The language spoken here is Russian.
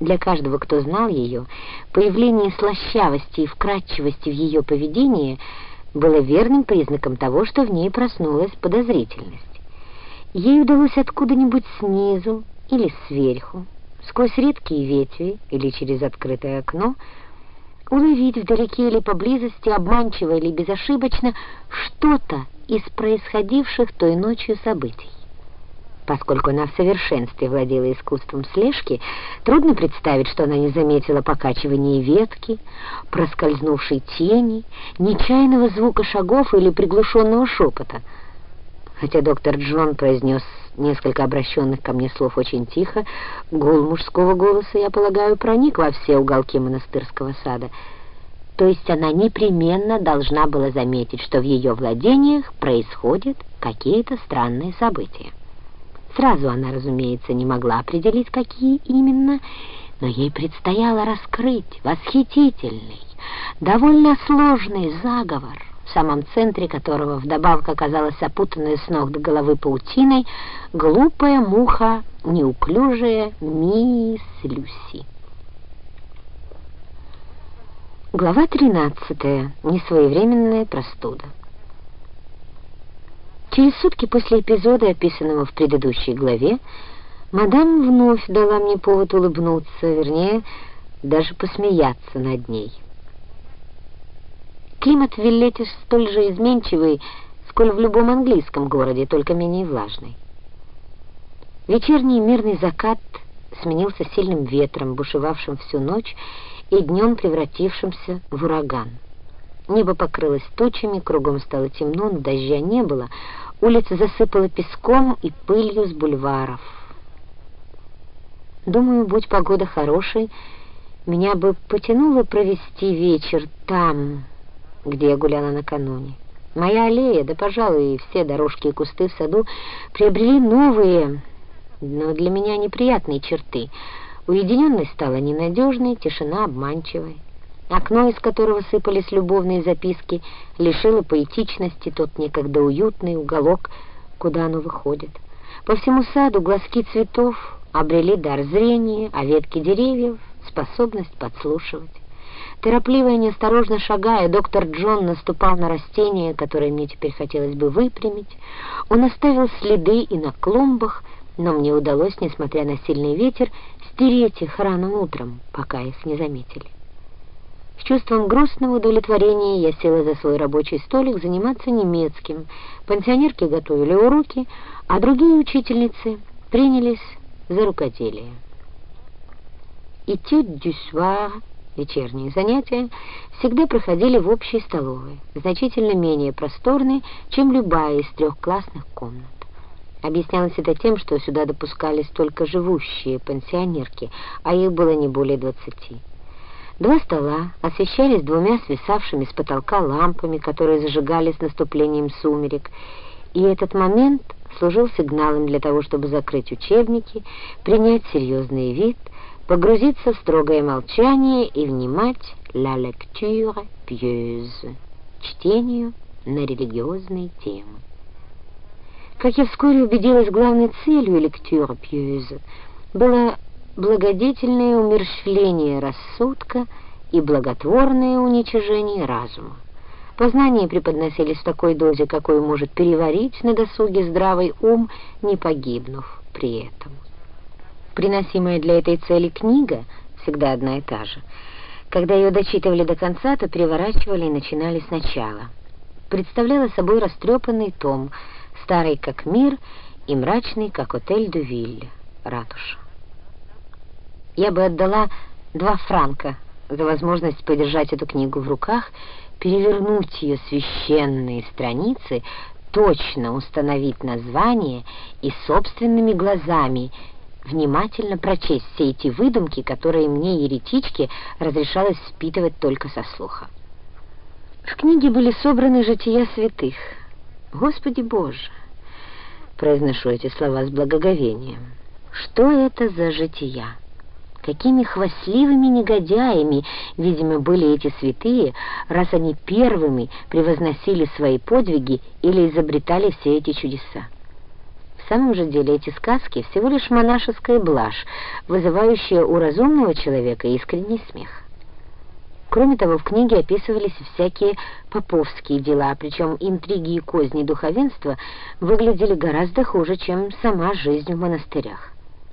Для каждого, кто знал ее, появление слащавости и вкрадчивости в ее поведении было верным признаком того, что в ней проснулась подозрительность. Ей удалось откуда-нибудь снизу или сверху, сквозь редкие ветви или через открытое окно, уловить вдалеке или поблизости, обманчиво или безошибочно, что-то из происходивших той ночью событий. Поскольку она в совершенстве владела искусством слежки, трудно представить, что она не заметила покачивания ветки, проскользнувшей тени, нечаянного звука шагов или приглушенного шепота. Хотя доктор Джон произнес несколько обращенных ко мне слов очень тихо, гул мужского голоса, я полагаю, проник во все уголки монастырского сада. То есть она непременно должна была заметить, что в ее владениях происходят какие-то странные события. Сразу она, разумеется, не могла определить, какие именно, но ей предстояло раскрыть восхитительный, довольно сложный заговор, в самом центре которого вдобавок оказалась опутанная с ног до головы паутиной глупая муха, неуклюжая мисс Люси. Глава 13. Несвоевременная простуда. Через сутки после эпизода, описанного в предыдущей главе, мадам вновь дала мне повод улыбнуться, вернее, даже посмеяться над ней. Климат в Виллете столь же изменчивый, сколь в любом английском городе, только менее влажный. Вечерний мирный закат сменился сильным ветром, бушевавшим всю ночь и днем превратившимся в ураган. Небо покрылось тучами, кругом стало темно, но дождя не было — Улица засыпала песком и пылью с бульваров. Думаю, будь погода хорошей, меня бы потянуло провести вечер там, где я гуляла накануне. Моя аллея, да, пожалуй, и все дорожки и кусты в саду приобрели новые, но для меня неприятные черты. Уединенность стала ненадежной, тишина обманчивой. Окно, из которого сыпались любовные записки, лишило поэтичности тот некогда уютный уголок, куда оно выходит. По всему саду глазки цветов обрели дар зрения, а ветки деревьев — способность подслушивать. Торопливо и неосторожно шагая, доктор Джон наступал на растения, которые мне теперь хотелось бы выпрямить. Он оставил следы и на клумбах, но мне удалось, несмотря на сильный ветер, стереть их рано утром, пока их не заметили. С чувством грустного удовлетворения я села за свой рабочий столик заниматься немецким. Пансионерки готовили уроки, а другие учительницы принялись за рукоделие. Этюд дю soir, вечерние занятия, всегда проходили в общей столовой, значительно менее просторной, чем любая из трех классных комнат. Объяснялось это тем, что сюда допускались только живущие пансионерки, а их было не более двадцати. Два стола освещались двумя свисавшими с потолка лампами, которые зажигались с наступлением сумерек, и этот момент служил сигналом для того, чтобы закрыть учебники, принять серьезный вид, погрузиться в строгое молчание и внимать «la lecture pieuse» — чтению на религиозные темы. Как я вскоре убедилась, главной целью «lecture pieuse» было благодетельное умерщвление рассудка и благотворное уничижение разума. Познания преподносились в такой дозе, какой может переварить на досуге здравый ум, не погибнув при этом. Приносимая для этой цели книга всегда одна и та же. Когда ее дочитывали до конца, то переворачивали и начинали сначала. Представляла собой растрепанный том, старый как мир и мрачный, как отель Дувиль, ратуша. Я бы отдала два франка за возможность подержать эту книгу в руках, перевернуть ее священные страницы, точно установить название и собственными глазами внимательно прочесть все эти выдумки, которые мне, еретичке, разрешалось впитывать только со слуха. В книге были собраны жития святых. Господи Боже! Произношу эти слова с благоговением. Что это за жития? Какими хвастливыми негодяями, видимо, были эти святые, раз они первыми превозносили свои подвиги или изобретали все эти чудеса. в самом же деле эти сказки всего лишь монашеская блажь, вызывающая у разумного человека искренний смех. Кроме того, в книге описывались всякие поповские дела, причем интриги и козни духовенства выглядели гораздо хуже, чем сама жизнь в монастырях.